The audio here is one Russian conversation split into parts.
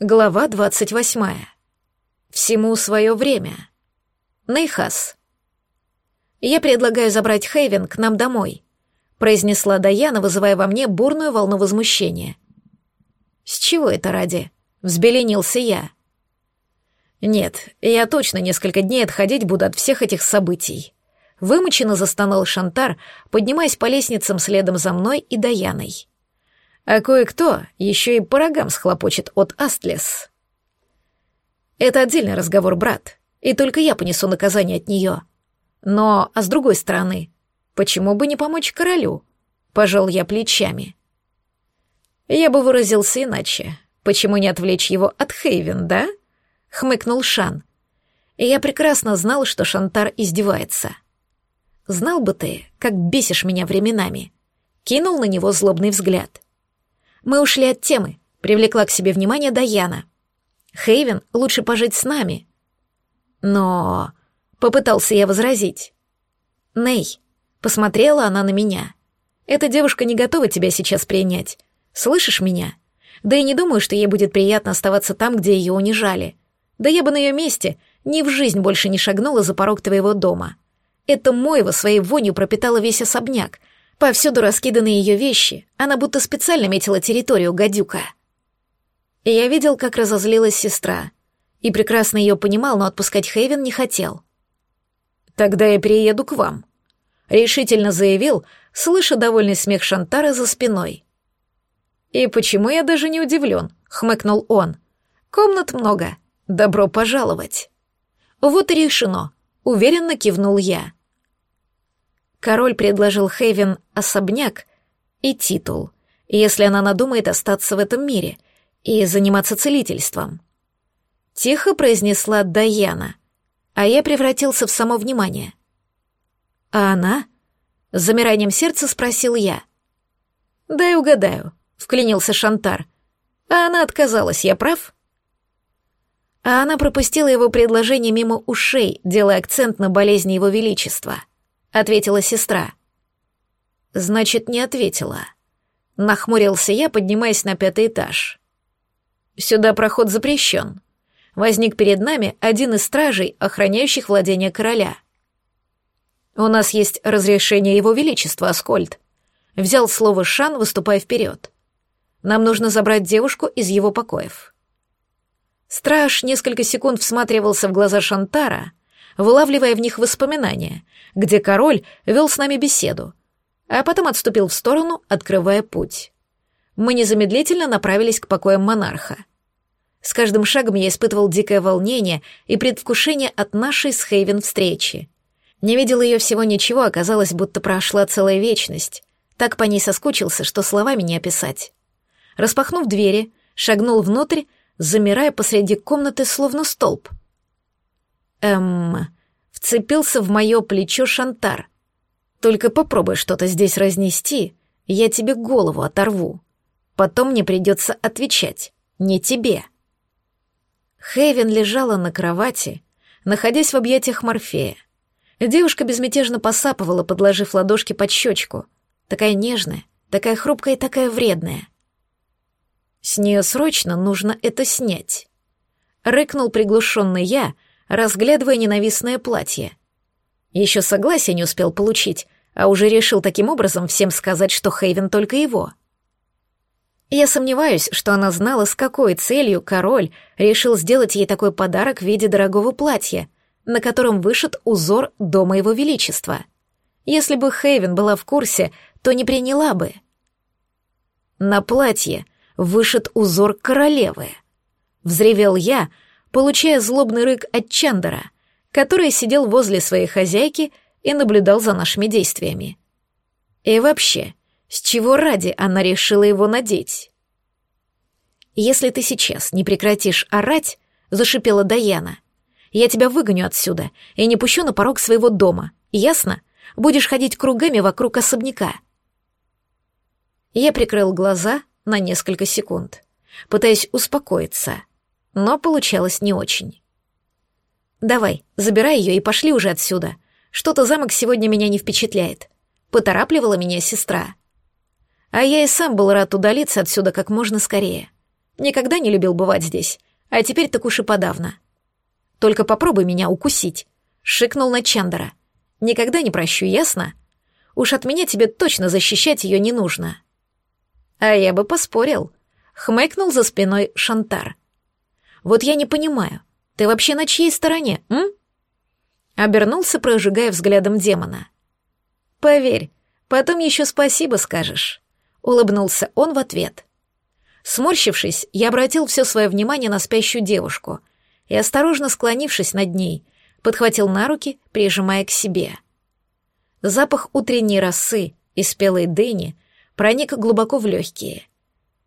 Глава двадцать восьмая. Всему свое время. Нейхас. «Я предлагаю забрать Хейвен к нам домой», — произнесла Даяна, вызывая во мне бурную волну возмущения. «С чего это ради?» — взбеленился я. «Нет, я точно несколько дней отходить буду от всех этих событий». Вымученно застонал Шантар, поднимаясь по лестницам следом за мной и Даяной а кое-кто еще и по рогам схлопочет от Астлес. Это отдельный разговор, брат, и только я понесу наказание от нее. Но, а с другой стороны, почему бы не помочь королю? Пожал я плечами. Я бы выразился иначе. Почему не отвлечь его от Хейвен, да? Хмыкнул Шан. И я прекрасно знал, что Шантар издевается. Знал бы ты, как бесишь меня временами. Кинул на него злобный взгляд. Мы ушли от темы, привлекла к себе внимание Даяна. Хейвен лучше пожить с нами. Но... Попытался я возразить. Ней, посмотрела она на меня. Эта девушка не готова тебя сейчас принять. Слышишь меня? Да и не думаю, что ей будет приятно оставаться там, где ее унижали. Да я бы на ее месте ни в жизнь больше не шагнула за порог твоего дома. Это Моева своей вонью пропитала весь особняк, Повсюду раскиданы ее вещи, она будто специально метила территорию гадюка. И я видел, как разозлилась сестра, и прекрасно ее понимал, но отпускать Хейвен не хотел. «Тогда я перееду к вам», — решительно заявил, слыша довольный смех Шантара за спиной. «И почему я даже не удивлен?» — хмыкнул он. «Комнат много. Добро пожаловать». «Вот и решено», — уверенно кивнул я. Король предложил Хейвен особняк и титул, если она надумает остаться в этом мире и заниматься целительством. Тихо произнесла Даяна, а я превратился в само внимание. «А она?» — с замиранием сердца спросил я. «Дай угадаю», — вклинился Шантар. «А она отказалась, я прав?» А она пропустила его предложение мимо ушей, делая акцент на болезни его величества — ответила сестра. Значит, не ответила. Нахмурился я, поднимаясь на пятый этаж. Сюда проход запрещен. Возник перед нами один из стражей, охраняющих владение короля. У нас есть разрешение его величества, Аскольд. Взял слово Шан, выступая вперед. Нам нужно забрать девушку из его покоев. Страж несколько секунд всматривался в глаза Шантара, вылавливая в них воспоминания, где король вел с нами беседу, а потом отступил в сторону, открывая путь. Мы незамедлительно направились к покоям монарха. С каждым шагом я испытывал дикое волнение и предвкушение от нашей с Хейвен встречи. Не видел ее всего ничего, оказалось, будто прошла целая вечность. Так по ней соскучился, что словами не описать. Распахнув двери, шагнул внутрь, замирая посреди комнаты, словно столб — Эм... Вцепился в мое плечо Шантар. Только попробуй что-то здесь разнести, я тебе голову оторву. Потом мне придется отвечать. Не тебе. Хейвен лежала на кровати, находясь в объятиях Морфея. Девушка безмятежно посапывала, подложив ладошки под щечку. Такая нежная, такая хрупкая и такая вредная. С нее срочно нужно это снять. Рыкнул приглушенный я, разглядывая ненавистное платье. Еще согласия не успел получить, а уже решил таким образом всем сказать, что Хейвен только его. Я сомневаюсь, что она знала, с какой целью король решил сделать ей такой подарок в виде дорогого платья, на котором вышит узор Дома Его Величества. Если бы Хейвен была в курсе, то не приняла бы. На платье вышит узор королевы. Взревел я, получая злобный рык от Чандера, который сидел возле своей хозяйки и наблюдал за нашими действиями. И вообще, с чего ради она решила его надеть? «Если ты сейчас не прекратишь орать», — зашипела Даяна, «я тебя выгоню отсюда и не пущу на порог своего дома, ясно? Будешь ходить кругами вокруг особняка». Я прикрыл глаза на несколько секунд, пытаясь успокоиться — но получалось не очень. «Давай, забирай ее и пошли уже отсюда. Что-то замок сегодня меня не впечатляет», — поторапливала меня сестра. А я и сам был рад удалиться отсюда как можно скорее. Никогда не любил бывать здесь, а теперь так уж и подавно. Только попробуй меня укусить», — шикнул на Чандера. «Никогда не прощу, ясно? Уж от меня тебе точно защищать ее не нужно». «А я бы поспорил», — хмыкнул за спиной Шантар. «Вот я не понимаю, ты вообще на чьей стороне, м?» Обернулся, прожигая взглядом демона. «Поверь, потом еще спасибо скажешь», — улыбнулся он в ответ. Сморщившись, я обратил все свое внимание на спящую девушку и, осторожно склонившись над ней, подхватил на руки, прижимая к себе. Запах утренней росы и спелой дыни проник глубоко в легкие.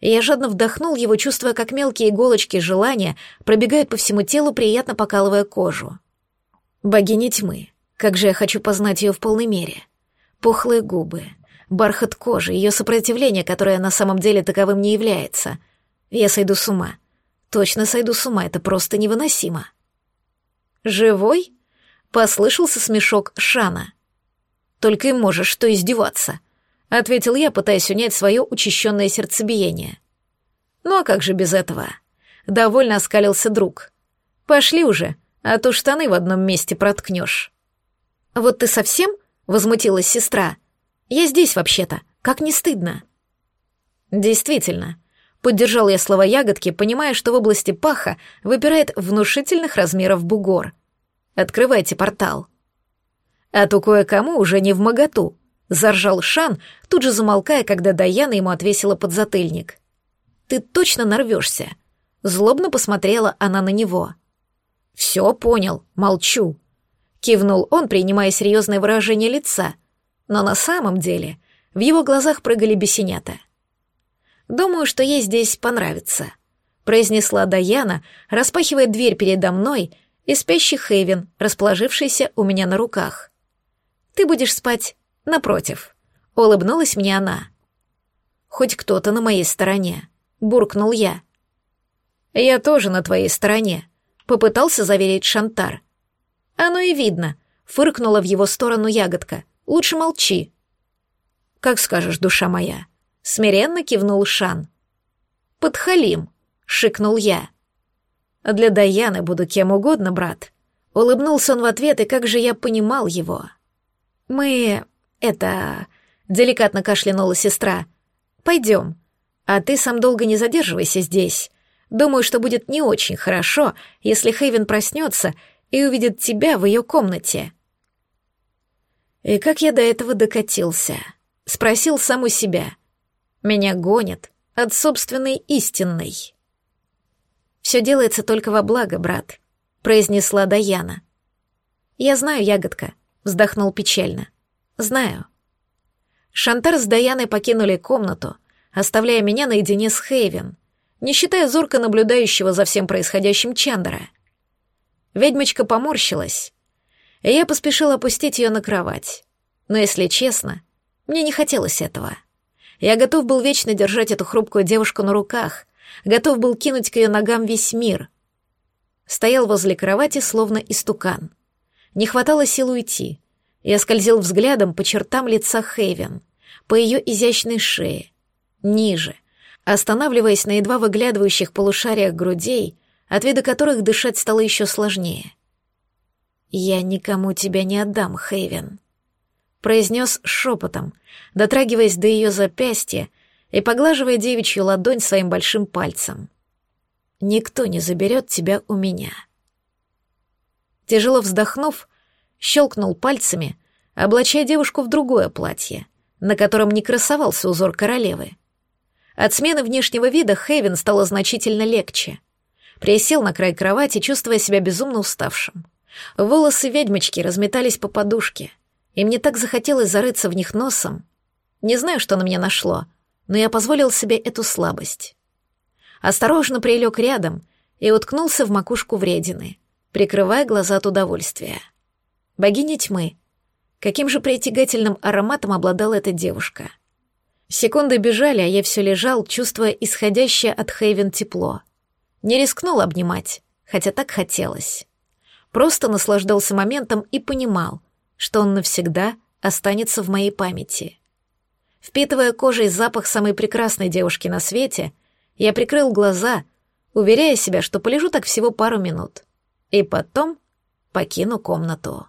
Я жадно вдохнул его, чувствуя, как мелкие иголочки желания пробегают по всему телу, приятно покалывая кожу. Богиня тьмы, как же я хочу познать ее в полной мере. Пухлые губы, бархат кожи, ее сопротивление, которое на самом деле таковым не является. Я сойду с ума. Точно сойду с ума, это просто невыносимо. «Живой?» — послышался смешок Шана. «Только и можешь что издеваться», — ответил я, пытаясь унять свое учащенное сердцебиение. «Ну а как же без этого?» — довольно оскалился друг. «Пошли уже, а то штаны в одном месте проткнешь». «Вот ты совсем?» — возмутилась сестра. Я здесь вообще-то, как не стыдно. Действительно, поддержал я слова ягодки, понимая, что в области паха выпирает внушительных размеров бугор. Открывайте портал. А то кое-кому уже не в моготу, заржал Шан, тут же замолкая, когда Даяна ему отвесила подзатыльник. Ты точно нарвешься. Злобно посмотрела она на него. Все понял, молчу. Кивнул он, принимая серьезное выражение лица — но на самом деле в его глазах прыгали бесенята. «Думаю, что ей здесь понравится», — произнесла Даяна, распахивая дверь передо мной и спящий Хейвен, расположившийся у меня на руках. «Ты будешь спать напротив», — улыбнулась мне она. «Хоть кто-то на моей стороне», — буркнул я. «Я тоже на твоей стороне», — попытался заверить Шантар. «Оно и видно», — фыркнула в его сторону ягодка — Лучше молчи. Как скажешь, душа моя. Смиренно кивнул Шан. Подхалим, шикнул я. Для Даяны буду кем угодно, брат. Улыбнулся он в ответ, и как же я понимал его. Мы... это... Деликатно кашлянула сестра. Пойдем. А ты сам долго не задерживайся здесь. Думаю, что будет не очень хорошо, если Хейвен проснется и увидит тебя в ее комнате. И как я до этого докатился? Спросил сам у себя. Меня гонят от собственной истинной. Все делается только во благо, брат, произнесла Даяна. Я знаю, ягодка, вздохнул печально. Знаю. Шантар с Даяной покинули комнату, оставляя меня наедине с Хейвен, не считая зорко наблюдающего за всем происходящим Чандера. Ведьмочка поморщилась, и я поспешил опустить ее на кровать. Но, если честно, мне не хотелось этого. Я готов был вечно держать эту хрупкую девушку на руках, готов был кинуть к ее ногам весь мир. Стоял возле кровати, словно истукан. Не хватало сил уйти. Я скользил взглядом по чертам лица Хейвен, по ее изящной шее, ниже, останавливаясь на едва выглядывающих полушариях грудей, от вида которых дышать стало еще сложнее — «Я никому тебя не отдам, Хейвен», — произнес шепотом, дотрагиваясь до ее запястья и поглаживая девичью ладонь своим большим пальцем. «Никто не заберет тебя у меня». Тяжело вздохнув, щелкнул пальцами, облачая девушку в другое платье, на котором не красовался узор королевы. От смены внешнего вида Хейвен стало значительно легче. Присел на край кровати, чувствуя себя безумно уставшим. Волосы ведьмочки разметались по подушке, и мне так захотелось зарыться в них носом. Не знаю, что на меня нашло, но я позволил себе эту слабость. Осторожно прилег рядом и уткнулся в макушку вредины, прикрывая глаза от удовольствия. Богиня тьмы. Каким же притягательным ароматом обладала эта девушка. Секунды бежали, а я все лежал, чувствуя исходящее от Хейвен тепло. Не рискнул обнимать, хотя так хотелось просто наслаждался моментом и понимал, что он навсегда останется в моей памяти. Впитывая кожей запах самой прекрасной девушки на свете, Я прикрыл глаза, уверяя себя, что полежу так всего пару минут. И потом покину комнату.